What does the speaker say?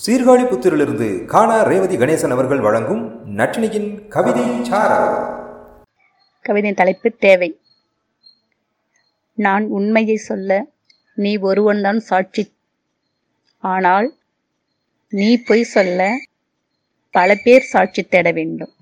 சீர்காழி புத்திரிலிருந்து காணா ரேவதி கணேசன் அவர்கள் வழங்கும் நட்டினியின் கவிதை கவிதையின் தலைப்பு தேவை. நான் உண்மையை சொல்ல நீ ஒருவன்தான் சாட்சி. ஆனால் நீ பொய் சொல்ல பல பேர் சாட்சி தேட வேண்டும்.